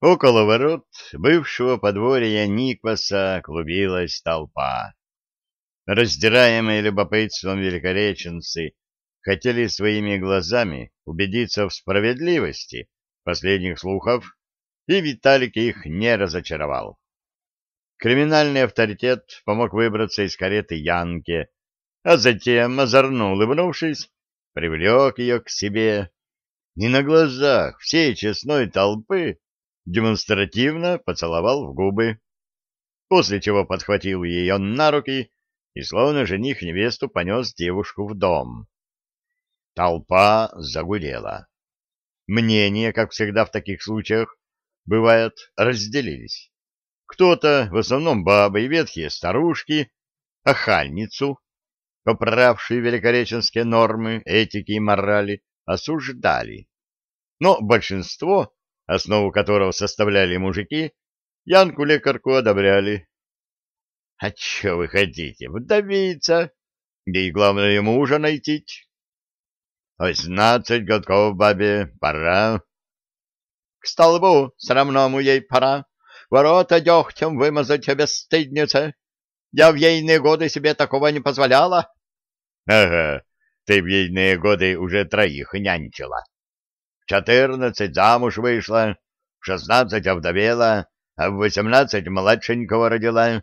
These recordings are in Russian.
Около ворот бывшего подворья Никваса клубилась толпа. Раздираемые любопытством великореченцы хотели своими глазами убедиться в справедливости последних слухов, и Виталик их не разочаровал. Криминальный авторитет помог выбраться из кареты Янке, а затем, озорно улыбнувшись, привлек ее к себе, и на глазах всей честной толпы демонстративно поцеловал в губы, после чего подхватил ее на руки и, словно жених невесту, понес девушку в дом. Толпа загудела. Мнения, как всегда в таких случаях, бывает, разделились. Кто-то, в основном бабы и ветхие старушки, охальницу, поправшие великореченские нормы этики и морали, осуждали. Но большинство основу которого составляли мужики, Янку-лекарку одобряли. — А что вы хотите, вдовица? Да и главное, мужа найти. — Восемнадцать годков бабе, пора. — К столбу срамному ей пора. Ворота дегтем вымазать бесстыдница. Я в ейные годы себе такого не позволяла. — Ага, ты в ейные годы уже троих нянчила четырнадцать замуж вышла, в шестнадцать овдовела, а в восемнадцать младшенького родила.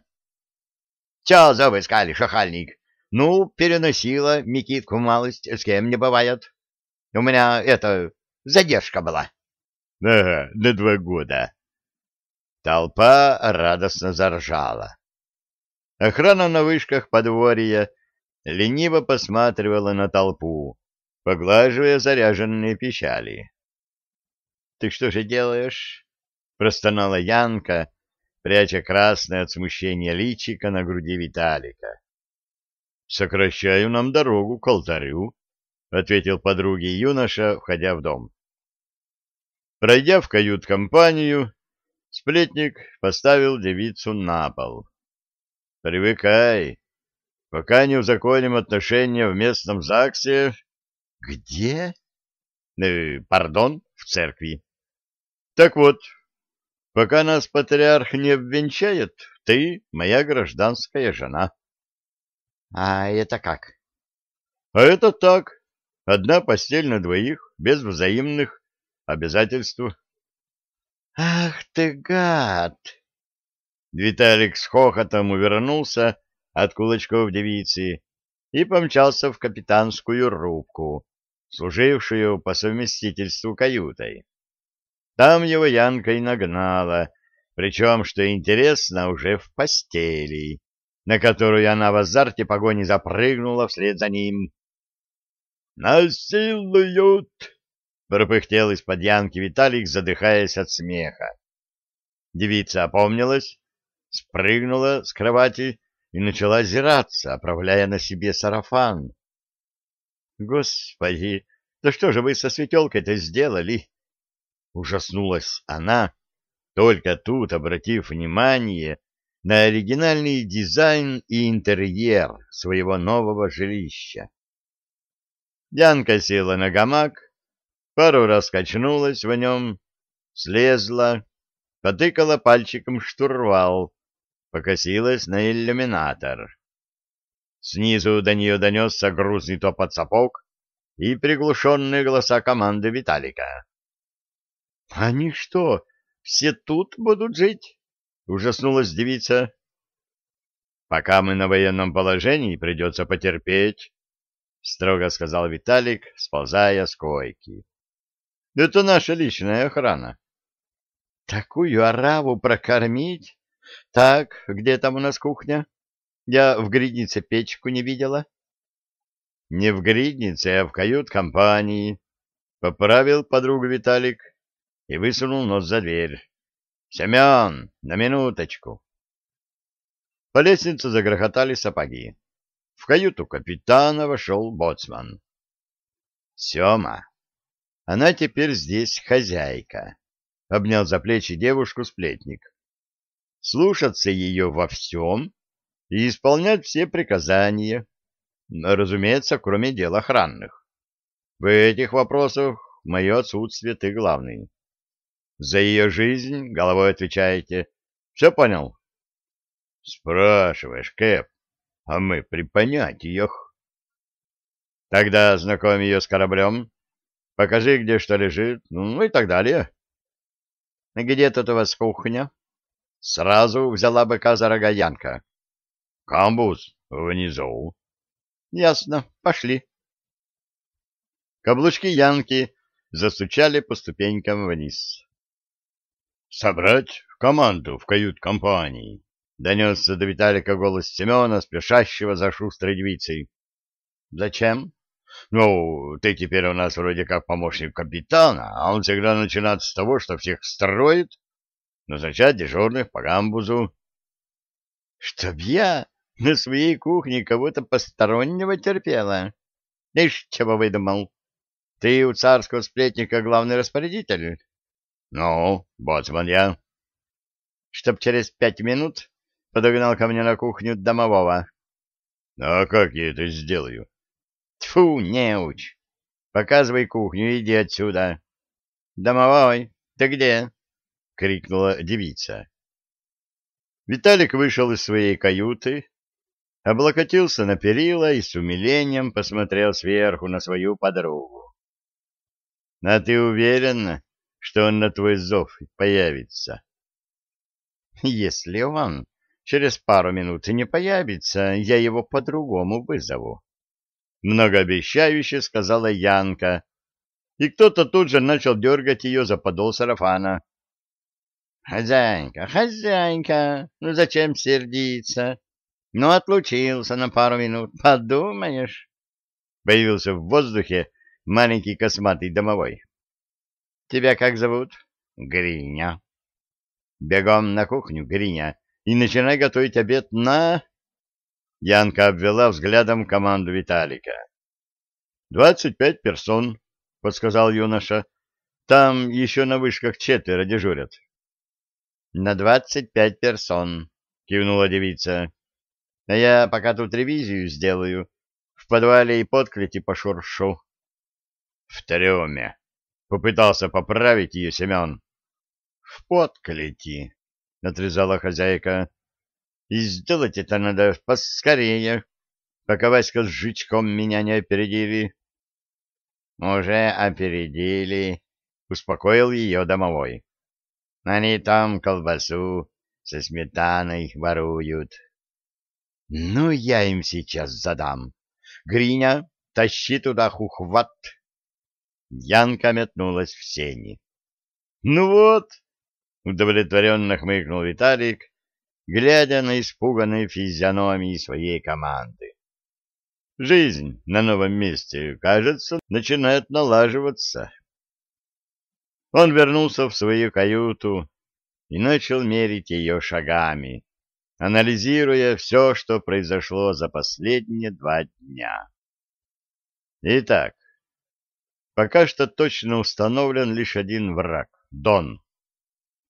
— Чё завыскали, шахальник? Ну, переносила Микитку малость, с кем не бывает. У меня, это, задержка была. — Ага, на два года. Толпа радостно заржала. Охрана на вышках подворья лениво посматривала на толпу, поглаживая заряженные пищали. Ты что же делаешь? — простонала Янка, пряча красное от смущения личика на груди Виталика. — Сокращаю нам дорогу к алтарю, — ответил подруге юноша, входя в дом. Пройдя в кают-компанию, сплетник поставил девицу на пол. — Привыкай. Пока не узаконим отношения в местном ЗАГСе... — Где? Э, — Пардон, в церкви. Так вот, пока нас патриарх не обвенчает, ты моя гражданская жена. — А это как? — А это так. Одна постель на двоих, без взаимных обязательств. — Ах ты гад! Виталик с хохотом увернулся от кулачков девицы и помчался в капитанскую рубку, служившую по совместительству каютой. Там его Янка и нагнала, причем, что интересно, уже в постели, на которую она в азарте погони запрыгнула вслед за ним. «Насилуют!» — пропыхтел из-под Янки Виталик, задыхаясь от смеха. Девица опомнилась, спрыгнула с кровати и начала озираться, оправляя на себе сарафан. «Господи, да что же вы со светелкой-то сделали?» Ужаснулась она, только тут обратив внимание на оригинальный дизайн и интерьер своего нового жилища. Янка села на гамак, пару раз качнулась в нем, слезла, потыкала пальчиком штурвал, покосилась на иллюминатор. Снизу до нее донесся грузный топот сапог и приглушенные голоса команды Виталика. — Они что, все тут будут жить? — ужаснулась девица. — Пока мы на военном положении, придется потерпеть, — строго сказал Виталик, сползая с койки. — Это наша личная охрана. — Такую ораву прокормить? Так, где там у нас кухня? Я в гриднице печку не видела. — Не в гриднице, а в кают-компании, — поправил подругу Виталик и высунул нос за дверь. «Семен, на минуточку!» По лестнице загрохотали сапоги. В каюту капитана вошел боцман. «Сема, она теперь здесь хозяйка», — обнял за плечи девушку сплетник. «Слушаться ее во всем и исполнять все приказания, разумеется, кроме дел охранных. В этих вопросах мое отсутствие ты главный». За ее жизнь головой отвечаете. Все понял? Спрашиваешь, Кэп, а мы при понятиях. Тогда знакомь ее с кораблем, покажи, где что лежит, ну и так далее. Где тут у вас кухня? Сразу взяла быка за рога Янка. Камбуз внизу. Ясно, пошли. Каблучки Янки застучали по ступенькам вниз. «Собрать команду в кают-компании!» — донесся до Виталика голос Семена, спешащего за шустрой девицей. «Зачем?» «Ну, ты теперь у нас вроде как помощник капитана, а он всегда начинает с того, что всех строит, назначать дежурных по гамбузу». «Чтоб я на своей кухне кого-то постороннего терпела? Ишь, чего выдумал? Ты у царского сплетника главный распорядитель?» Ну, боцман я. Чтоб через пять минут подогнал ко мне на кухню домового. А как я это сделаю? Тьфу, неуч. Показывай кухню, иди отсюда. Домовой, ты где? крикнула девица. Виталик вышел из своей каюты, облокотился на перила и с умилением посмотрел сверху на свою подругу. — А ты уверена, что он на твой зов появится. Если он через пару минут не появится, я его по-другому вызову. Многообещающе сказала Янка, и кто-то тут же начал дергать ее за подол сарафана. «Хозяйка, хозяйка, ну зачем сердиться? Ну, отлучился на пару минут, подумаешь!» Появился в воздухе маленький косматый домовой. Тебя как зовут? Гриня. Бегом на кухню, Гриня, и начинай готовить обед на... Янка обвела взглядом команду Виталика. «Двадцать пять персон», — подсказал юноша. «Там еще на вышках четверо дежурят». «На двадцать пять персон», — кивнула девица. «А я пока тут ревизию сделаю. В подвале и подклете пошуршу». «В трюме», — попытался поправить ее Семен. — В подклети, — отрезала хозяйка. — И сделать это надо поскорее, пока Васька с жучком меня не опередили. — Уже опередили, — успокоил ее домовой. — Они там колбасу со сметаной воруют. — Ну, я им сейчас задам. Гриня, тащи туда хухват. Янка метнулась в сени. «Ну вот!» — удовлетворенно хмыкнул Виталик, глядя на испуганные физиономии своей команды. «Жизнь на новом месте, кажется, начинает налаживаться». Он вернулся в свою каюту и начал мерить ее шагами, анализируя все, что произошло за последние два дня. Итак, Пока что точно установлен лишь один враг — Дон.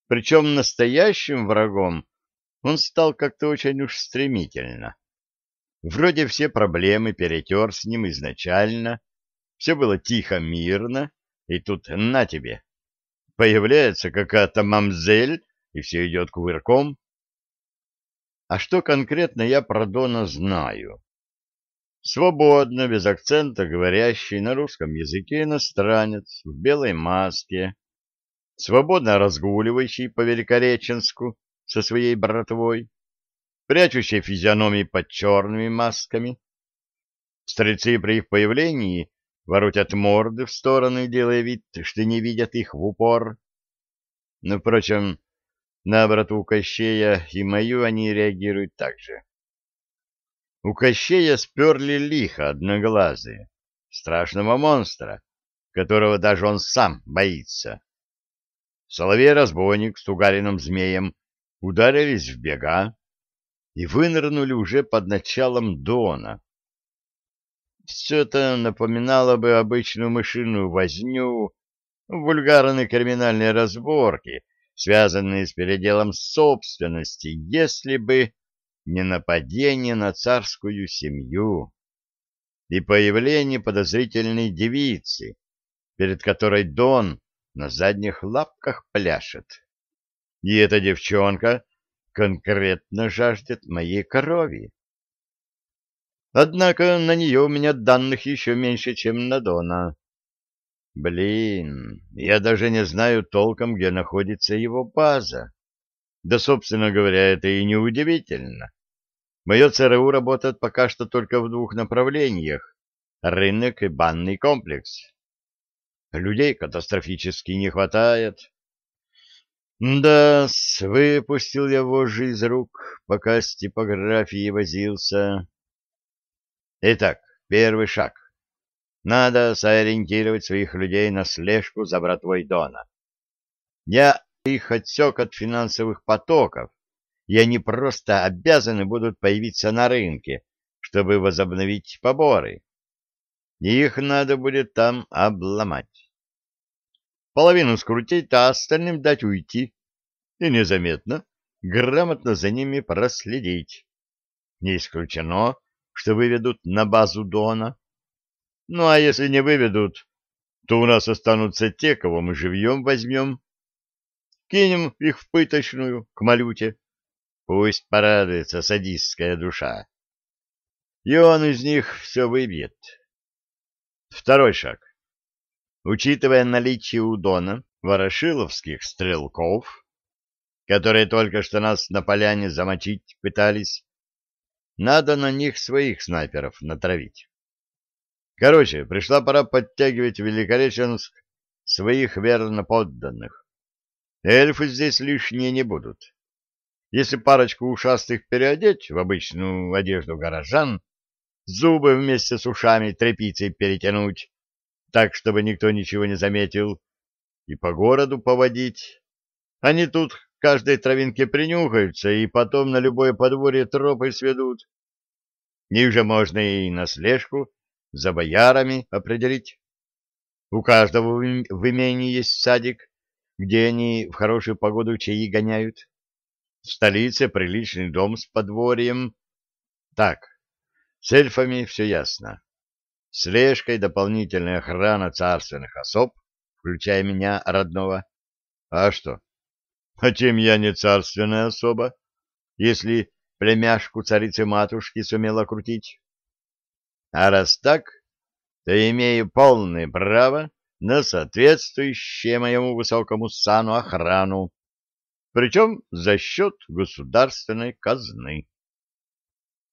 Причем настоящим врагом он стал как-то очень уж стремительно. Вроде все проблемы перетер с ним изначально, все было тихо, мирно, и тут на тебе. Появляется какая-то мамзель, и все идет кувырком. А что конкретно я про Дона знаю? Свободно, без акцента говорящий на русском языке иностранец в белой маске, свободно разгуливающий по Великореченску со своей братвой, прячущий физиономии под черными масками. Стрельцы при их появлении воротят морды в стороны, делая вид, что не видят их в упор. Но, впрочем, на брату Кощея и мою они реагируют так же. У Кощея сперли лихо одноглазые, страшного монстра, которого даже он сам боится. Соловей-разбойник с тугариным змеем ударились в бега и вынырнули уже под началом Дона. Все это напоминало бы обычную мышиную возню, вульгарные криминальные разборки, связанные с переделом собственности, если бы не нападение на царскую семью и появление подозрительной девицы, перед которой Дон на задних лапках пляшет. И эта девчонка конкретно жаждет моей крови. Однако на нее у меня данных еще меньше, чем на Дона. Блин, я даже не знаю толком, где находится его база. Да, собственно говоря, это и не удивительно. Мое ЦРУ работает пока что только в двух направлениях — рынок и банный комплекс. Людей катастрофически не хватает. Да, выпустил я вожжи из рук, пока с типографией возился. Итак, первый шаг. Надо сориентировать своих людей на слежку за братвой Дона. Я их отсек от финансовых потоков, и они просто обязаны будут появиться на рынке, чтобы возобновить поборы. Их надо будет там обломать. Половину скрутить, а остальным дать уйти. И незаметно, грамотно за ними проследить. Не исключено, что выведут на базу Дона. Ну, а если не выведут, то у нас останутся те, кого мы живьем возьмем. Кинем их в пыточную, к малюте. Пусть порадуется садистская душа. И он из них все выбьет. Второй шаг. Учитывая наличие у Дона ворошиловских стрелков, которые только что нас на поляне замочить пытались, надо на них своих снайперов натравить. Короче, пришла пора подтягивать в Великореченск своих верно подданных. Эльфы здесь лишние не будут. Если парочку ушастых переодеть в обычную одежду горожан, зубы вместе с ушами тряпицей перетянуть, так, чтобы никто ничего не заметил, и по городу поводить, они тут каждой травинке принюхаются и потом на любое подворье тропы сведут. Ниже можно и на слежку за боярами определить. У каждого в имении есть садик, где они в хорошую погоду чаи гоняют в столице приличный дом с подворьем. Так, с эльфами все ясно. Слежкой дополнительная охрана царственных особ, включая меня, родного. А что? А чем я не царственная особа, если племяшку царицы-матушки сумела крутить? А раз так, то имею полное право на соответствующее моему высокому сану охрану причем за счет государственной казны.